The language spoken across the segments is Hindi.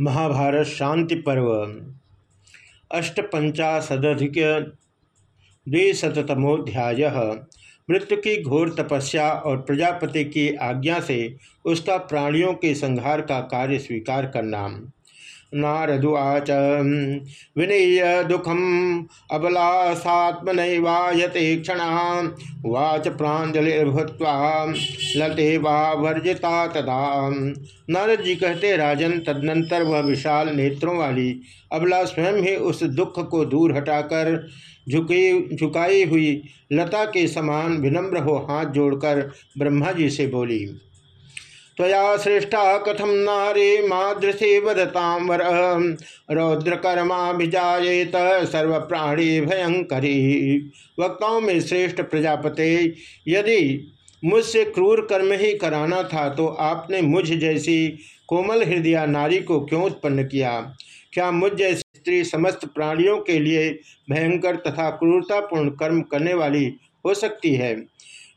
महाभारत शांति पर्व। अष्टपंचाशदिक द्विशतमोध्याय मृत्यु की घोर तपस्या और प्रजापति की आज्ञा से उसका प्राणियों के संहार का कार्य स्वीकार करना। नारदुवाच विनीय दुखम अबलात्मनवायते क्षण वाच प्राजलिर्भूत्वा लते वा वर्जिता तदा। नारद जी कहते, राजन, तदनंतर वह विशाल नेत्रों वाली अबला स्वयं ही उस दुख को दूर हटाकर झुकी, झुकाई हुई लता के समान विनम्र हो हाथ जोड़कर ब्रह्मा जी से बोली त्वया श्रेष्ठा कथम नारी मादृशी वदताम वर। रौद्रकर्माभिजाएत सर्व प्राणी भयंकरी। वक्ताओं में श्रेष्ठ प्रजापते, यदि मुझसे क्रूर कर्म ही कराना था तो आपने मुझ जैसी कोमल हृदय नारी को क्यों उत्पन्न किया? क्या मुझ जैसी स्त्री समस्त प्राणियों के लिए भयंकर तथा क्रूरतापूर्ण कर्म करने वाली हो सकती है?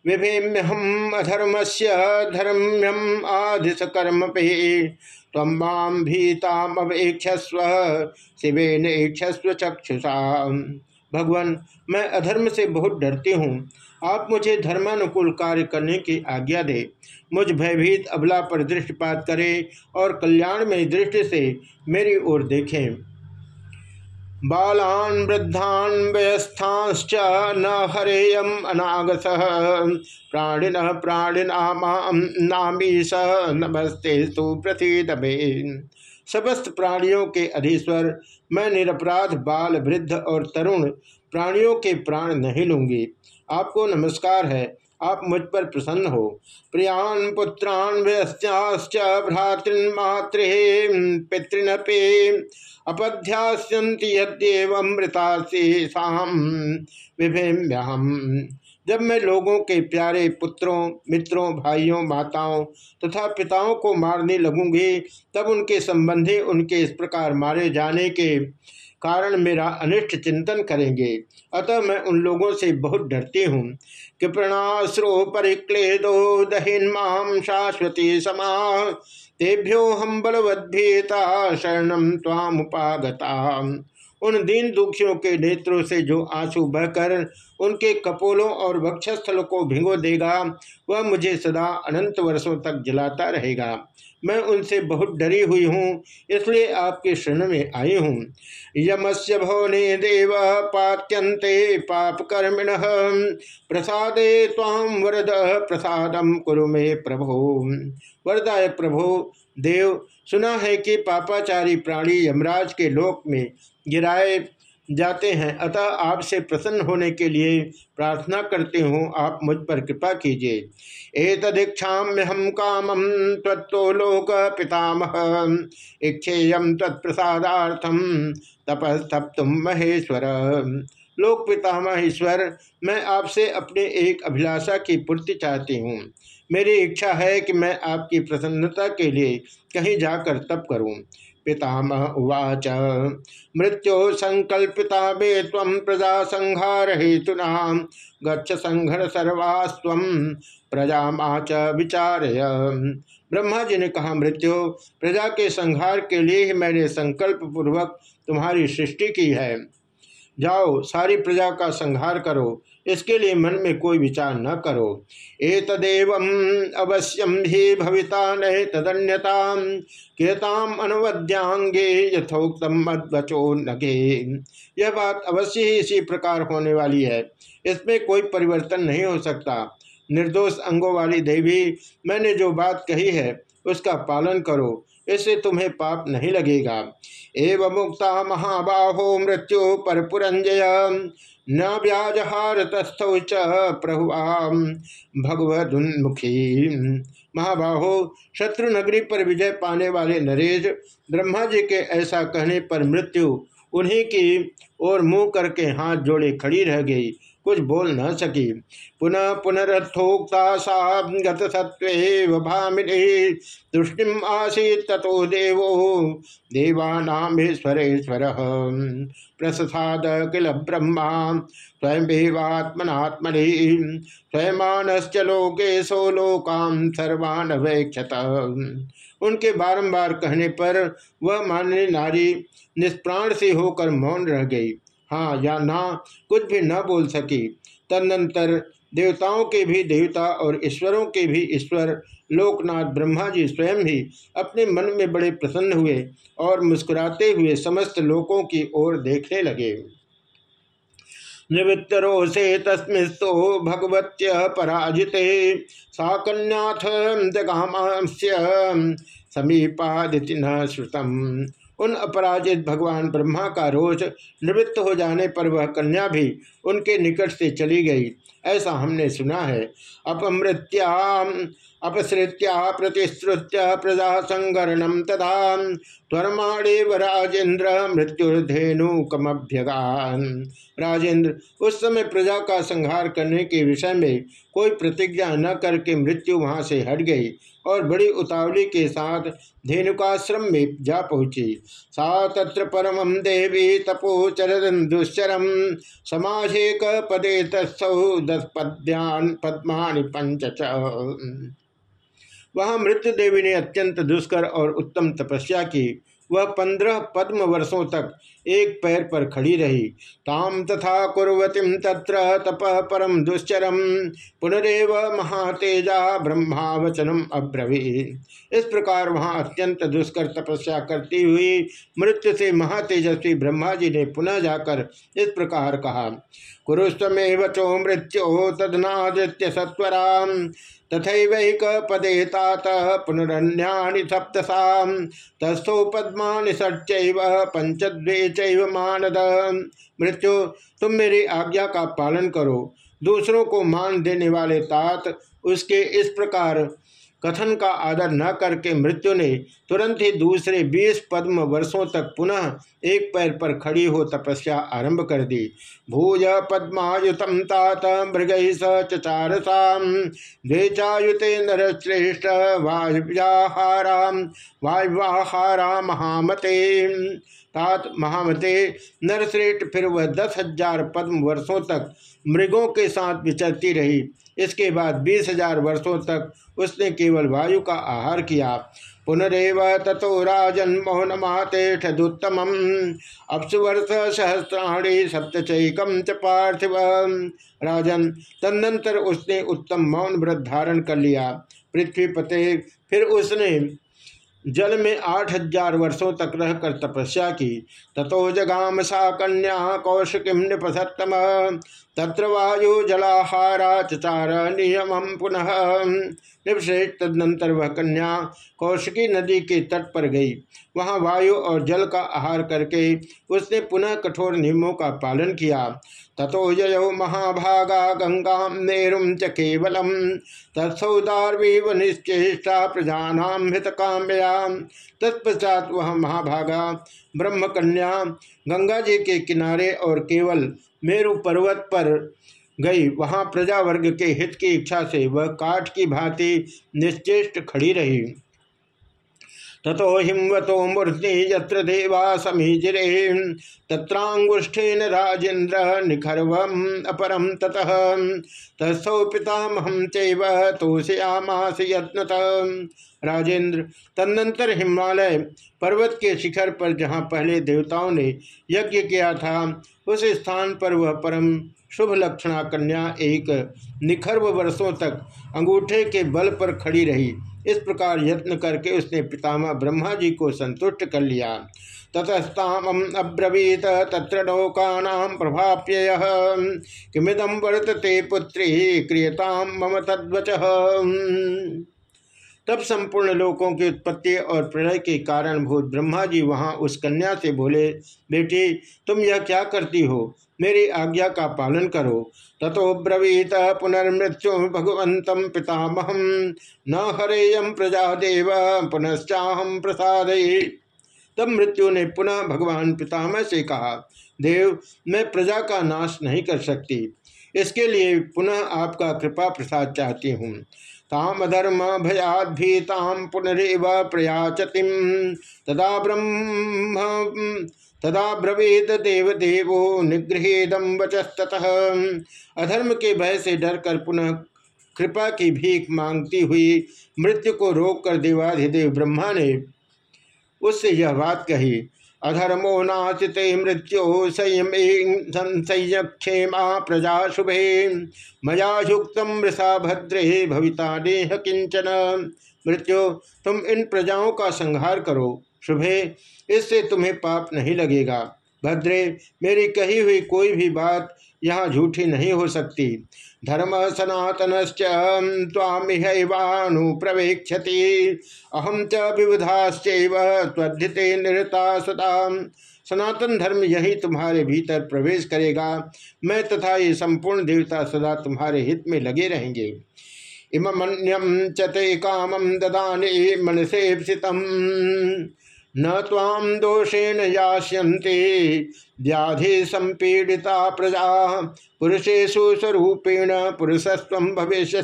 विभेम्यहम अधर्म से धर्म्यम आधिस कर्म पे तम भीताम अवेक्षस्व शिवेन इक्षस्व चक्षुषा भगवान, मैं अधर्म से बहुत डरती हूँ। आप मुझे धर्मानुकूल कार्य करने की आज्ञा दे। मुझ भयभीत अबला पर दृष्टिपात करें और कल्याण में दृष्टि से मेरी ओर देखें। बालान वृद्धान व्यस्थाश्च न हरेयम अनागस। प्राणिन प्राणिनामीश नमस्ते सुप्रथित समस्त प्राणियों के अधीश्वर, मैं निरपराध, बाल वृद्ध और तरुण प्राणियों के प्राण नहीं लूँगी। आपको नमस्कार है। आप मुझ पर प्रसन्न हो। प्रियान पुत्रान व्यस्याश्च भ्रातृन्मातृ पितृनपे अपध्यास्यंति यद्यमृता शेषाम विभिम्यहम जब मैं लोगों के प्यारे पुत्रों, मित्रों, भाइयों, माताओं तथा पिताओं को मारने लगूँगी, तब उनके संबंधी उनके इस प्रकार मारे जाने के कारण मेरा अनिष्ट चिंतन करेंगे। अतः मैं उन लोगों से बहुत डरती हूँ कृपणाश्रो परिक्लेदो दहिन्माम शाश्वती समा। तेभ्यो हम बलवद्भीता शरणम तामुपागता उन दीन दुखियों के नेत्रों से जो आँसू बहकर उनके कपोलों और वक्षस्थल को भिंगो देगा, वह मुझे सदा अनंत वर्षों तक जलाता रहेगा। मैं उनसे बहुत डरी हुई हूँ, इसलिए आपके शरण में आई हूँ। यमस्य भवने देव पात्यंते पाप कर्मिण प्रसादे ताम वरद प्रसादम कुरु मे प्रभो। वरदाय प्रभो, देव, सुना है कि पापाचारी प्राणी यमराज के लोक में गिराए जाते हैं। अतः आपसे प्रसन्न होने के लिए प्रार्थना करते हूँ, आप मुझ पर कृपा कीजिए। ए तदीक्षा हम कामम तत्व लोक पितामह। इच्छेयम तत्प्रसादार्थम तपस्तप तुम महेश्वर। लोक पितामह ईश्वर, मैं आपसे अपने एक अभिलाषा की पूर्ति चाहती हूँ। मेरी इच्छा है कि मैं आपकी प्रसन्नता के लिए कहीं जाकर तप करूँ। पितामह उवाच। मृत्यो संकल्पिता वे तम प्रजा संहार हेतुना गच्छ संघर सर्वास्व प्रजा माच विचार ब्रह्मा जी ने कहा, मृत्यु, प्रजा के संहार के लिए ही मैंने संकल्प पूर्वक तुम्हारी सृष्टि की है। जाओ, सारी प्रजा का संहार करो, इसके लिए मन में कोई विचार न करो। ए तदेव अवश्यम ही भविता न तदन्यता केताम अनुवद्यांगे यथोक्तम मदवचो नगे। यह बात अवश्य ही इसी प्रकार होने वाली है। इसमें कोई परिवर्तन नहीं हो सकता। निर्दोष अंगों वाली देवी, मैंने जो बात कही है, उसका पालन करो। इससे तुम्हें पाप नहीं लगेगा। एवं मुक्ता महाबाहो मृत्यु पर पुरंजय। न व्याजहार तस्थौ च प्रभुआम भगवदुन्मुखी। महाबाहो शत्रु नगरी पर विजय पाने वाले नरेश ब्रह्मा जी के ऐसा कहने पर मृत्यु उन्हीं की ओर मुँह करके हाथ जोड़े खड़ी रह गई। कुछ बोल न सकी। पुनः पुनरथोक्ता सा गत सत्व भामिनी। तुष्टिम आसी तथो देवो। देवानामेश्वरेश्वर। प्रसाद किल ब्रह्मा। स्वयं भीवात्मनात्मनि स्वयमानश्च लोके सो लोकान सर्वान वैक्षत उनके बारंबार कहने पर वह मानने नारी निष्प्राण से होकर मौन रह गई। हाँ या ना, कुछ भी न बोल सकी। तदनंतर देवताओं के भी देवता और ईश्वरों के भी ईश्वर, लोकनाथ ब्रह्मा जी स्वयं ही अपने मन में बड़े प्रसन्न हुए और मुस्कुराते हुए समस्त लोकों की ओर देखने लगे। निवृत्तरोषे तस्मिस्तो भगवत्य पराजिते। सा कन्याथ जगामास्य समीपादिति न श्रुतम। उन अपराजित भगवान ब्रह्मा का रोष निवृत्त हो जाने पर वह कन्या भी उनके निकट से चली गई। ऐसा हमने सुना है। अपमृत्या अपसृत्या प्रतिश्रुत्य प्रजा संगरणम तथा त्वरमाणेव राजेन्द्र मृत्युर्धेनुकमभ्यगान। राजेंद्र उस समय प्रजा का संहार करने के विषय में कोई प्रतिज्ञा न करके मृत्यु वहाँ से हट गई। और बड़ी उतावली के साथ धेनुकाश्रम में जा पहुँची। सा तत्र परम देवी तपोचरन दुश्चरम समाजेक पदे तत्सौ दस पद्यान पद्मा पंच वहाँ मृत्यु देवी ने अत्यंत दुष्कर और उत्तम तपस्या की। वह पंद्रह पद्म वर्षों तक एक पैर पर खड़ी रही। ताम तथा कुरवतीम तत्र तप परम दुश्चरम पुनरेव महातेजा ब्रह्मावचनम अब्रवी इस प्रकार वहाँ अत्यंत दुष्कर तपस्या करती हुई मृत्यु से महातेजस्वी ब्रह्मा जी ने पुनः जाकर इस प्रकार कहा कुरुस्तमेव चो मृत्यो तदनादित्य सत्वरा तथैवैक पदे तात पुनरन्यानि सप्तसा तस्थो पद्मा षट्चैव पंचद्वे चैव मानद मृत्यु, तुम मेरी आज्ञा का पालन करो। दूसरों को मान देने वाले तात, उसके इस प्रकार कथन का आदर न करके मृत्यु ने तुरंत ही दूसरे बीस पद्म वर्षों तक पुनः एक पैर पर खड़ी हो तपस्या आरंभ कर दी। भूज पद्मायुतम तात मृग स चचार द्वेचायुते नरश्रेष्ठ वायुव्याहारा वायुवाहारा महामते। तात महामते नरश्रेष्ठ फिर वह दस हज़ार पद्म वर्षों तक मृगों के साथ विचरती रही। इसके बाद बीस हज़ार वर्षों तक उसने केवल वायु का आहार किया। पुनरव तथो राजन मोहन मातेठदुत्तम अपसुवर्ष सहस्राणी सप्तचैकम च पार्थिव। राजन, तदनंतर उसने उत्तम मौन व्रत धारण कर लिया। पृथ्वी पते, फिर उसने जल में आठ हज़ार वर्षों तक रहकर तपस्या की। ततो जगाम सा कन्या कौशिकीम निपसतम तत्र वायु जलाहारा चार नियम पुनः। निपश्रेष्ठ तदनंतर वह कन्या कौशिकी नदी के तट पर गई। वहाँ वायु और जल का आहार करके उसने पुनः कठोर नियमों का पालन किया। ततो जयो महाभागा गंगा नेरुम च केवलम। तत्सौदारवीव निश्चेष्टा प्रजानाम हित काम्या तत्पश्चात वह महाभागा ब्रह्म कन्या गंगा जी के किनारे और केवल मेरु पर्वत पर गई। वहाँ प्रजा वर्ग के हित की इच्छा से वह काठ की भांति निश्चेष्ट खड़ी रही। ततो हिमवतो मूर्ति यत्र देवा समीजिरे तत्रांगुष्ठेन राजेन्द्र निखर्व अपरम ततः। तत्सौ पितामहम चैव तोषयामास यत्नत। राजेंद्र तदनंतर हिमालय पर्वत के शिखर पर जहाँ पहले देवताओं ने यज्ञ किया था उस स्थान पर वह परम शुभ लक्षणा कन्या एक निखर्व वर्षों तक अंगूठे के बल पर खड़ी रही। इस प्रकार यत्न करके उसने पितामह ब्रह्मा जी को संतुष्ट कर लिया। ततस्ताम अब्रवीत, तत्र नौकानाम प्रभाप्यय। किमिदम वर्तते पुत्री क्रियताम मम तद्वच। तब संपूर्ण लोकों की उत्पत्ति और प्रलय के कारण भूत ब्रह्मा जी वहाँ उस कन्या से बोले, बेटी, तुम यह क्या करती हो? मेरी आज्ञा का पालन करो। ततो ब्रवीत पुनर्मृत्यु भगवत पितामह। न हरेयम प्रजा देव पुनश्चाहम प्रसाद तब मृत्यु ने पुनः भगवान पितामह से कहा, देव, मैं प्रजा का नाश नहीं कर सकती। इसके लिए पुनः आपका कृपा प्रसाद चाहती हूँ। ताम धर्म भयाभीताम पुनरव प्रयाचतिम। तदा ब्रह्म, तदा ब्रवीत देव देवो निगृहेदम वचस्तः अधर्म के भय से डर कर पुनः कृपा की भीख मांगती हुई मृत्यु को रोक कर देवाधिदेव ब्रह्मा ने उससे यह बात कही अधर्मो नाचिते मृत्यो संयक्षेमा प्रजा शुभे। मया युक्त मृषा भद्रे भविता देह किंचन मृत्यु, तुम इन प्रजाओं का संहार करो, शुभे। इससे तुम्हें पाप नहीं लगेगा। भद्रे, मेरी कही हुई कोई भी बात यहाँ झूठी नहीं हो सकती। धर्म सनातन प्रवेक्षति अहम च विबुधाश्चते निरता सदा। सनातन धर्म यही तुम्हारे भीतर प्रवेश करेगा। मैं तथा ये संपूर्ण देवता सदा तुम्हारे हित में लगे रहेंगे। इमन्यम चते कामम ददाने मनसे न ताम दोषेण यास्यन्ते। व्याधि संपीडिता प्रजा पुरुषेशु स्वरूपेण पुरुषस्व भविष्य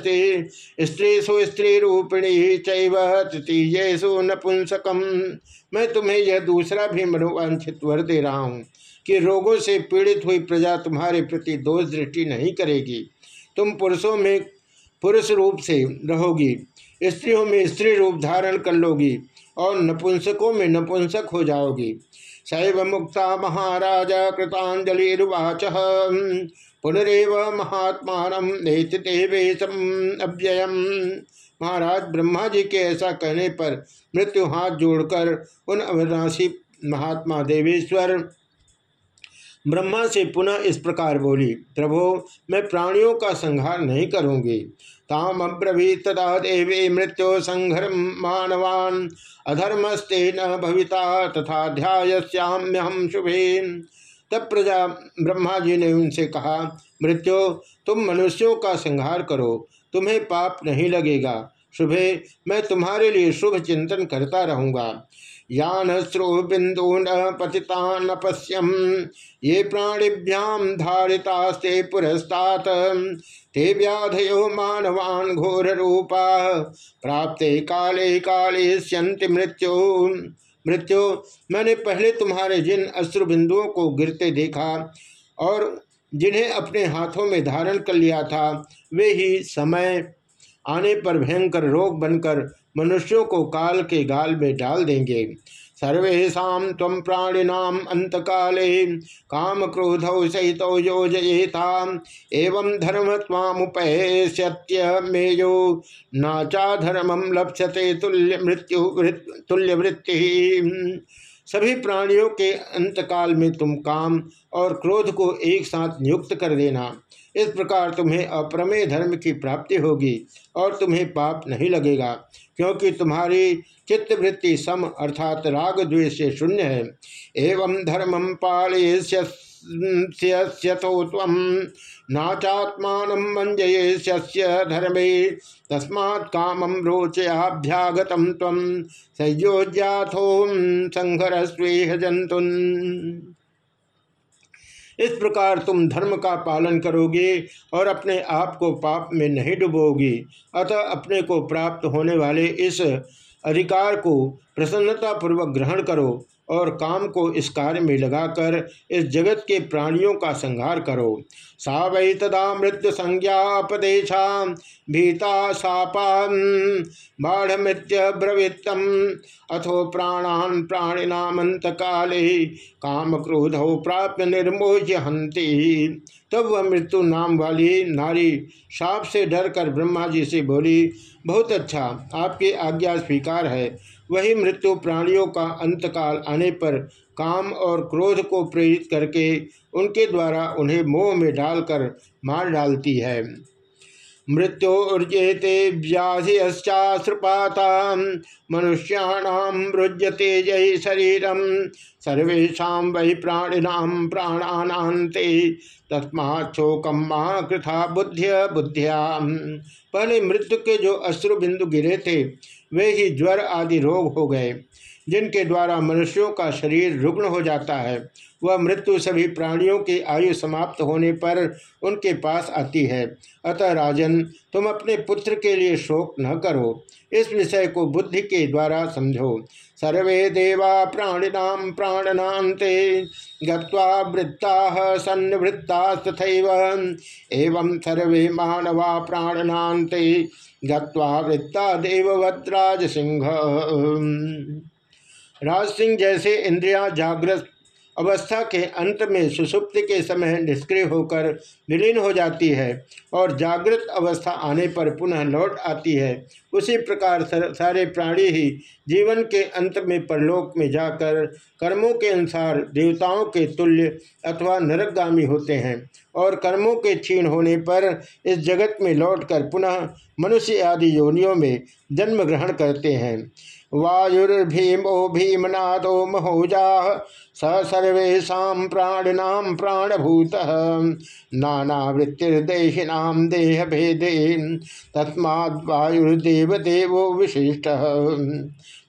स्त्रीसु स्त्री रूपिणी चतीयेशु नपुंसकम मैं तुम्हें यह दूसरा भी मनोवांछित वर दे रहा हूँ कि रोगों से पीड़ित हुई प्रजा तुम्हारे प्रति दोष दृष्टि नहीं करेगी। तुम पुरुषों में पुरुष रूप से रहोगी, स्त्रियों में स्त्री रूप धारण कर लोगी। और नपुंसकों में नपुंसक हो जाओगी। शैव मुक्ता महाराज कृतांजलिवाच पुनरव महात्मा अव्ययम। महाराज ब्रह्मा जी के ऐसा कहने पर मृत्यु हाथ जोड़कर उन अविनाशी महात्मा देवेश्वर ब्रह्मा से पुनः इस प्रकार बोली, प्रभो, मैं प्राणियों का संहार नहीं करूँगी। ताम अब्रवी तदा देवी मृत्यु संघर मानवान। अधर्मस्ते न भविता तथा ध्यायाम्यहम शुभे तब प्रजा ब्रह्मा जी ने उनसे कहा, मृत्यु, तुम मनुष्यों का संहार करो। तुम्हें पाप नहीं लगेगा। शुभे, मैं तुम्हारे लिए शुभ चिंतन करता रहूँगा। यान श्रो बिंदून पतितान पश्यम ये प्राणिभ्याम धारितास्ते पुरस्तात। ते व्याधयो मानवान घोर रूपा प्राप्ते काले काले स्यंति मृत्यु। मृत्यु मैंने पहले तुम्हारे जिन अश्रु बिंदुओं को गिरते देखा और जिन्हें अपने हाथों में धारण कर लिया था, वे ही समय आने पर भयंकर रोग बनकर मनुष्यों को काल के गाल में डाल देंगे। सर्वेशा तम प्राणिनाम अंत काले काम क्रोध सहित योजयेता एवं धर्म तामुपैश्य मेयो। नाचा धर्मम लप्स्यते तुल्य मृत्यु तुल्य वृत्ति सभी प्राणियों के अंतकाल में तुम काम और क्रोध को एक साथ नियुक्त कर देना। इस प्रकार तुम्हें अप्रमेय धर्म की प्राप्ति होगी और तुम्हें पाप नहीं लगेगा, क्योंकि तुम्हारी चित्तवृत्ति सम अर्थात राग द्वेष से शून्य है। एवं धर्मम पालयतो तम नाचात्मान मंजये धर्मे तस्मा कामम रोचयाभ्यागत तम संयोज्याथो संघर स्वेह जंतुन इस प्रकार तुम धर्म का पालन करोगे और अपने आप को पाप में नहीं डुबोगे। अतः अपने को प्राप्त होने वाले इस अधिकार को प्रसन्नतापूर्वक ग्रहण करो। और काम को इस कार्य में लगाकर इस जगत के प्राणियों का संहार करो। सा वै तदा मृत्यु संज्ञापदेशा भीता सापा बाढ़ मृत्य ब्रवीतम अथो प्राणान प्राणिनामंत काले काम क्रोध हो प्राप्त निर्मोह्य हंति तब वह मृत्यु नाम वाली नारी साप से डर कर ब्रह्मा जी से बोली, बहुत अच्छा आपकी आज्ञा स्वीकार है। वही मृत्यु प्राणियों का अंतकाल आने पर काम और क्रोध को प्रेरित करके उनके द्वारा उन्हें मोह में डालकर मार डालती है। मृत्योर्जेते व्याधिश्चाश्रुपाता मनुष्याणाम रुज्यते जय शरीरम। सर्वेशा वही प्राणिनाम प्राणानाते तस्माच्छोकम महाकृथा बुद्धिय बुद्धिया पहले मृत्यु के जो अश्रु बिंदु गिरे थे, वे ही ज्वर आदि रोग हो गए। जिनके द्वारा मनुष्यों का शरीर रुग्ण हो जाता है, वह मृत्यु सभी प्राणियों की आयु समाप्त होने पर उनके पास आती है। अतः राजन, तुम अपने पुत्र के लिए शोक न करो। इस विषय को बुद्धि के द्वारा समझो। सर्वे देवा प्राणिनाम प्राणनाते गृत्ता सन्वृत्ता तथा एवं सर्वे मानवा प्राणनाते गृत्ता देववद्राज सिंह राज सिंह जैसे इंद्रिया जागृत अवस्था के अंत में सुसुप्ति के समय निष्क्रिय होकर विलीन हो जाती है और जागृत अवस्था आने पर पुनः लौट आती है। उसी प्रकार सारे प्राणी ही जीवन के अंत में परलोक में जाकर कर्मों के अनुसार देवताओं के तुल्य अथवा नरकगामी होते हैं और कर्मों के क्षीण होने पर इस जगत में लौटकर पुनः मनुष्य आदि योनियों में जन्म ग्रहण करते हैं। वायुर्भीमो भीमनादो महोजा स सर्वेशा प्राणिनाम प्राणभूत नानावृत्तिर्देहिनाम देह भेदे तस्माद् वायुर्देव देवो विशिष्ट।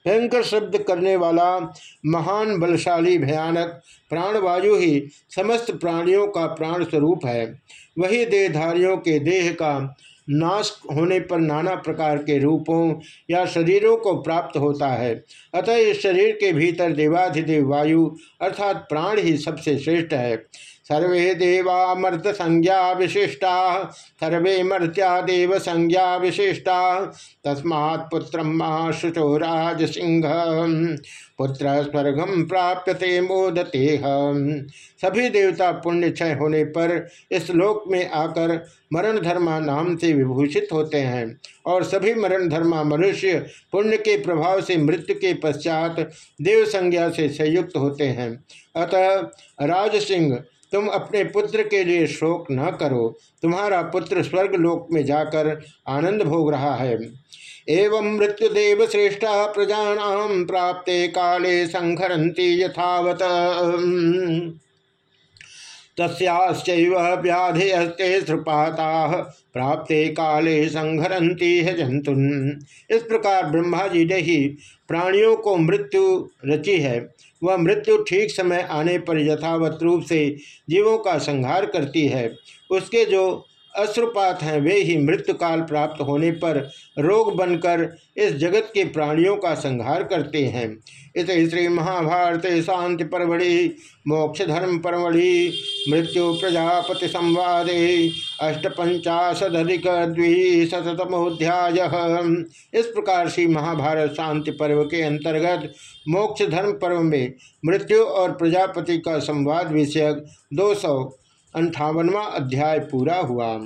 भयंकर शब्द करने वाला, महान, बलशाली, भयानक, प्राणवायु ही समस्त प्राणियों का प्राण स्वरूप है। वही देहधारियों के देह का नाश होने पर नाना प्रकार के रूपों या शरीरों को प्राप्त होता है। अतः इस शरीर के भीतर देवाधिदेव वायु अर्थात प्राण ही सबसे श्रेष्ठ है। सर्वे देवा मर्त संज्ञा विशिष्टा, सर्वे मर्त्या देव संज्ञा विशिष्टा। तस्मात् पुत्र महाशुचो राज सिंह पुत्र स्वर्गम प्राप्यते मोदते सभी देवता पुण्य क्षय होने पर इस लोक में आकर मरण धर्मा नाम से विभूषित होते हैं और सभी मरण धर्मा मनुष्य पुण्य के प्रभाव से मृत्यु के पश्चात देव संज्ञा से संयुक्त होते हैं। अतः राज सिंह तुम अपने पुत्र के लिए शोक न करो। तुम्हारा पुत्र स्वर्ग लोक में जाकर आनंद भोग रहा है। एवं मृत्युदेव श्रेष्ठ प्रजानाम प्राप्ते काले संहरती यथावत। तस्याश्चैव व्याधिस्ते श्रुपाता प्राप्ते काले संहरती है जंतुन इस प्रकार ब्रह्मा जी ने ही प्राणियों को मृत्यु रची है। वह मृत्यु ठीक समय आने पर यथावत रूप से जीवों का संहार करती है। उसके जो अश्रुपात हैं। वे ही मृत्यु काल प्राप्त होने पर रोग बनकर इस जगत के प्राणियों का संहार करते हैं। इस श्री महाभारत शांति परवड़ी मोक्ष धर्म परवड़ी मृत्यु प्रजापति संवादे अष्टपंचाशदिक द्विशतमोध्याय इस प्रकार से महाभारत शांति पर्व के अंतर्गत मोक्ष धर्म पर्व में मृत्यु और प्रजापति का संवाद विषयक दो सौ अंठावनवा अध्याय पूरा हुआ।